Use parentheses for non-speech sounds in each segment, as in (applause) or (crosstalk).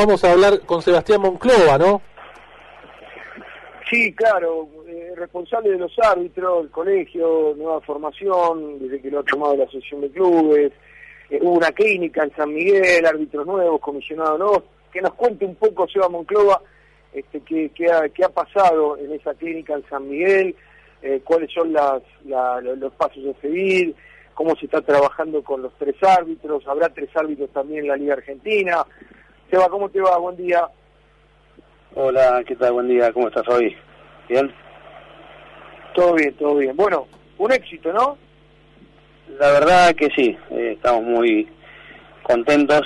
Vamos a hablar con Sebastián Monclova, ¿no? Sí, claro, eh, responsable de los árbitros, el colegio, nueva formación, desde que lo ha tomado la asociación de clubes, eh, hubo una clínica en San Miguel, árbitros nuevos, comisionados nuevos, que nos cuente un poco, Seba Monclova, este, qué, qué, ha, qué ha pasado en esa clínica en San Miguel, eh, cuáles son las, la, los pasos a seguir, cómo se está trabajando con los tres árbitros, habrá tres árbitros también en la Liga Argentina, Seba, ¿cómo te va? Buen día. Hola, ¿qué tal? Buen día, ¿cómo estás hoy? ¿Bien? Todo bien, todo bien. Bueno, un éxito, ¿no? La verdad que sí, eh, estamos muy contentos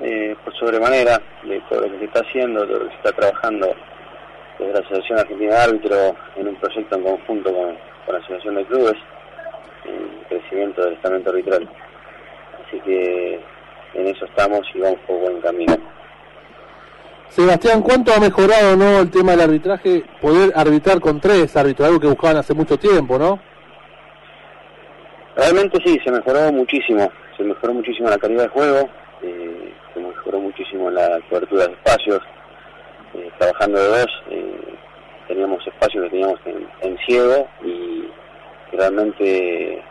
eh, por sobremanera de todo lo que se está haciendo, de todo lo que se está trabajando desde la Asociación Argentina de Árbitro en un proyecto en conjunto con, con la Asociación de Clubes, el crecimiento del estamento arbitral. Así que en eso estamos y vamos por buen camino. Sebastián, ¿cuánto ha mejorado no el tema del arbitraje? Poder arbitrar con tres árbitros, algo que buscaban hace mucho tiempo, ¿no? Realmente sí, se mejoró muchísimo. Se mejoró muchísimo la calidad de juego, eh, se mejoró muchísimo la cobertura de espacios. Eh, trabajando de dos, eh, teníamos espacios que teníamos en, ciego y realmente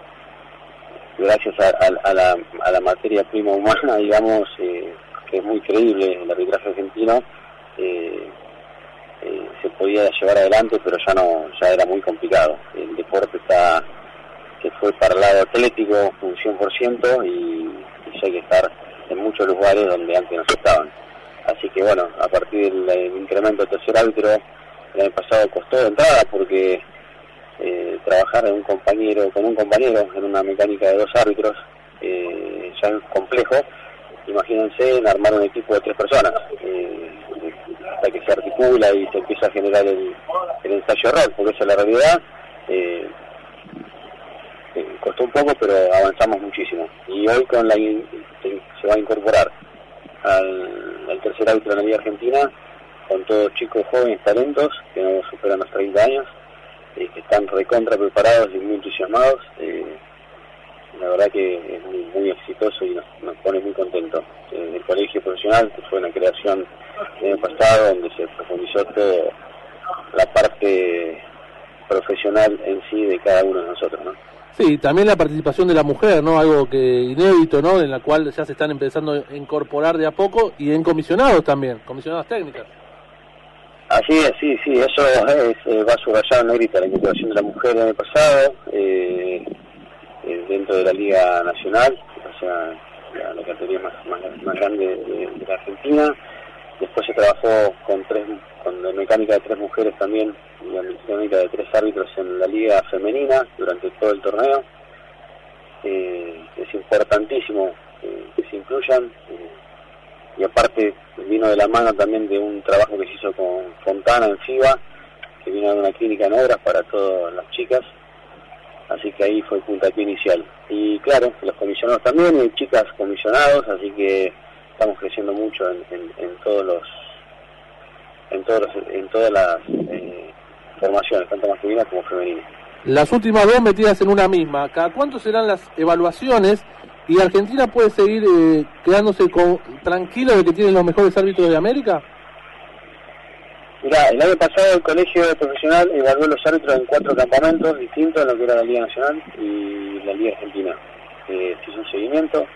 gracias a, la, a, la, materia prima humana, (laughs) digamos, eh, que es muy creíble el arbitraje argentino, eh, eh, se podía llevar adelante, pero ya no, ya era muy complicado. El deporte está que fue para el lado atlético un 100% y, y hay que estar en muchos lugares donde antes no se estaban. Así que bueno, a partir del, incremento del tercer árbitro, el año pasado costó de entrada porque eh, trabajar en un compañero, con un compañero en una mecánica de dos árbitros ya es complejo. Imagínense en armar un equipo de tres personas, eh, que se articula y se empieza a generar el, ensayo error, porque esa es la realidad. Eh, eh, costó un poco, pero avanzamos muchísimo. Y hoy con la se va a incorporar al, al tercer árbitro de la Liga Argentina, con todos chicos jóvenes talentos que no superan los 30 años, eh, que están recontra preparados y muy entusiasmados. La verdad que es muy, muy exitoso y nos, nos, pone muy contentos. Eh, el colegio profesional, que fue una creación el año pasado, donde se profundizó toda la parte profesional en sí de cada uno de nosotros, ¿no? Sí, también la participación de la mujer, ¿no? Algo que inédito, ¿no? En la cual ya se están empezando a incorporar de a poco y en comisionados también, comisionadas técnicas. Así es, sí, sí, eso es, eh, va subrayado en negrita la incorporación de la mujer el año pasado eh, de la Liga Nacional, o sea, la, la categoría más, grande de, la Argentina. Después se trabajó con tres con la mecánica de tres mujeres también, y la mecánica de tres árbitros en la Liga Femenina durante todo el torneo. Eh, es importantísimo que se incluyan y aparte vino de la mano también de un trabajo que se hizo con Fontana en FIBA, que vino de una clínica en obras para todas las chicas, así que ahí fue el puntapié inicial. Y claro, los comisionados también, hay chicas comisionados, así que estamos creciendo mucho en, en, todos los en todos los, en todas las eh, formaciones, tanto masculinas como femeninas. Las últimas dos metidas en una misma, ¿cada cuánto serán las evaluaciones ¿Y Argentina puede seguir eh, quedándose con, tranquilo de que tiene los mejores árbitros de América? Mira, el año pasado el colegio profesional evaluó los árbitros en cuatro campamentos distintos en lo que era la Liga Nacional y la Liga Argentina. Eh, se hizo un seguimiento.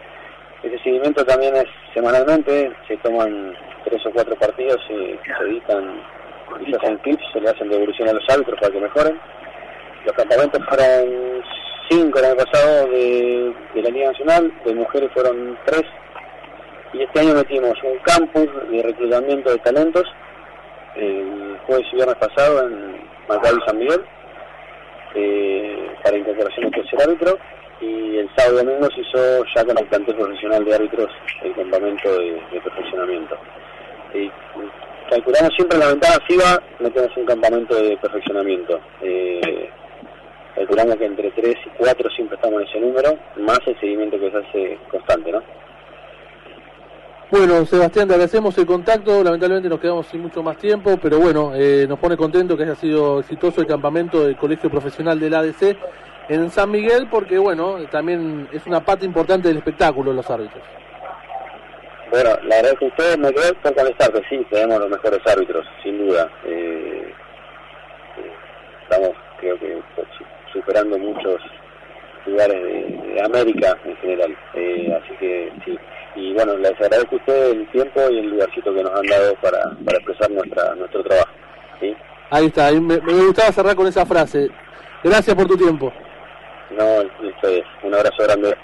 Ese seguimiento también es semanalmente, se toman tres o cuatro partidos, se, se editan, se hacen clips, se le hacen devolución a los árbitros para que mejoren. Los campamentos fueron cinco el año pasado de, de, la Liga Nacional, de mujeres fueron tres, y este año metimos un campus de reclutamiento de talentos, el jueves y viernes pasado en Maccabi San Miguel, eh, para incorporación del tercer árbitro, y el sábado y domingo se hizo ya con el plantel profesional de árbitros el campamento de, de perfeccionamiento. Y calculamos siempre la ventana FIBA, metemos un campamento de perfeccionamiento. Eh, calculamos que entre 3 y 4 siempre estamos en ese número, más el seguimiento que se hace constante, ¿no? Bueno, Sebastián, te agradecemos el contacto, lamentablemente nos quedamos sin mucho más tiempo, pero bueno, eh, nos pone contento que haya sido exitoso el campamento del Colegio Profesional del ADC en San Miguel, porque bueno, también es una parte importante del espectáculo los árbitros. Bueno, la verdad es que ustedes me quedé por contestarte, sí, tenemos los mejores árbitros, sin duda. Eh, eh, estamos, creo que, pues, superando muchos lugares de, América en general. Eh, así que sí. Y bueno, les agradezco a ustedes el tiempo y el lugarcito que nos han dado para, para expresar nuestra, nuestro trabajo. ¿sí? Ahí está, me, me gustaba cerrar con esa frase. Gracias por tu tiempo. No, listo, un abrazo grande.